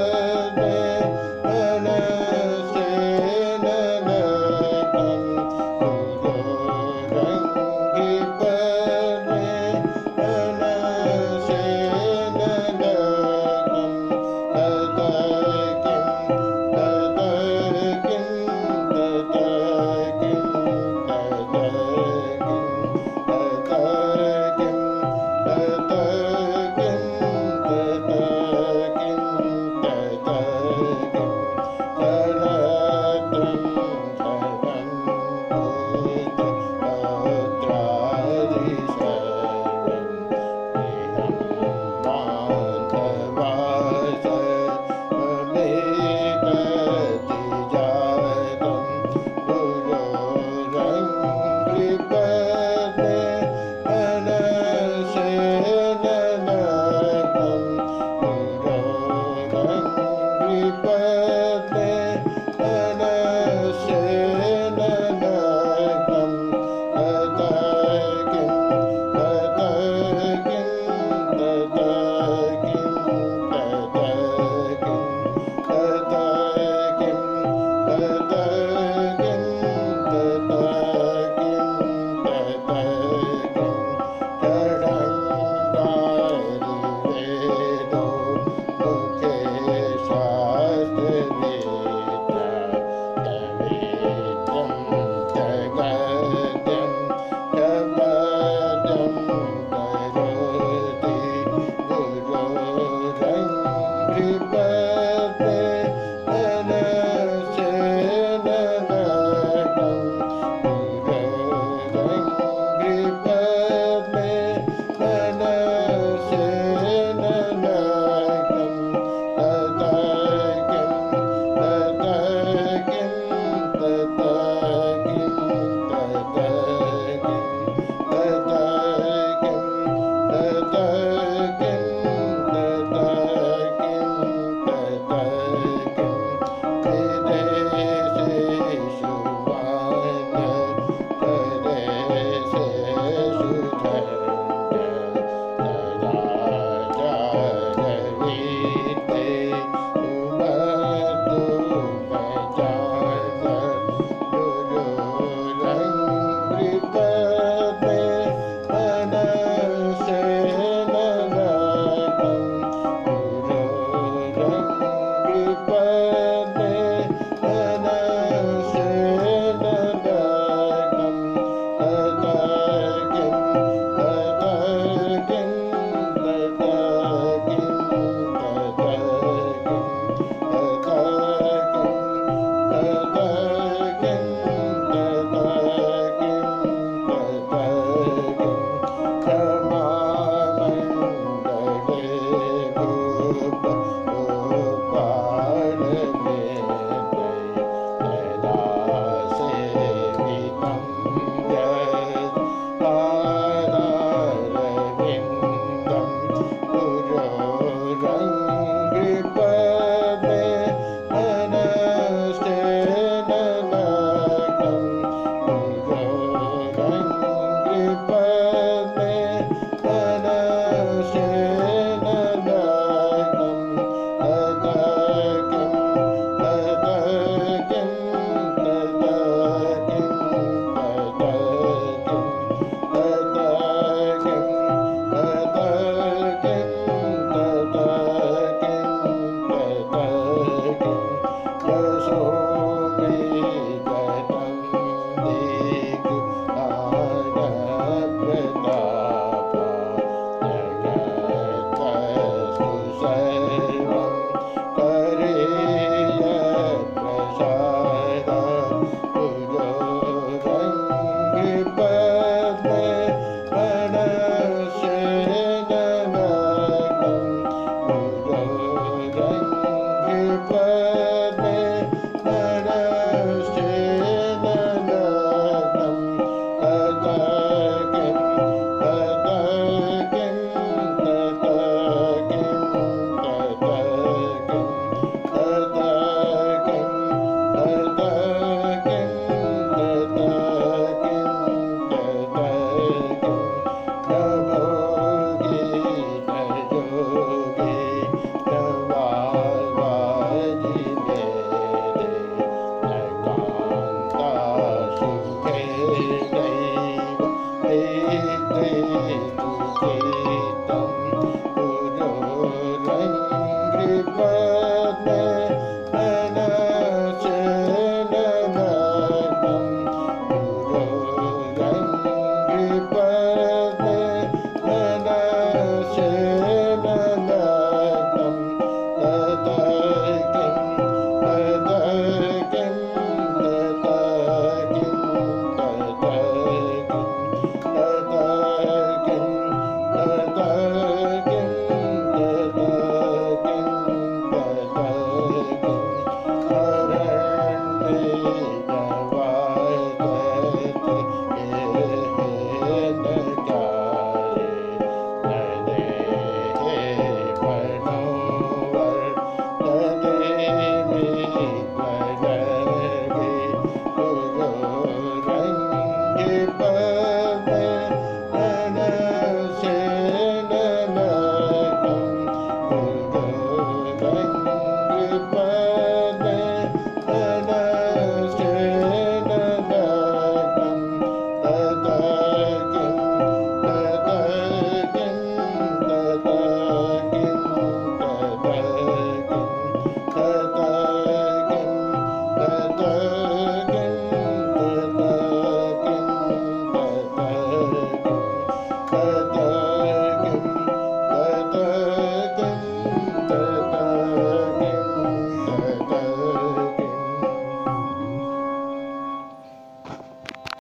love.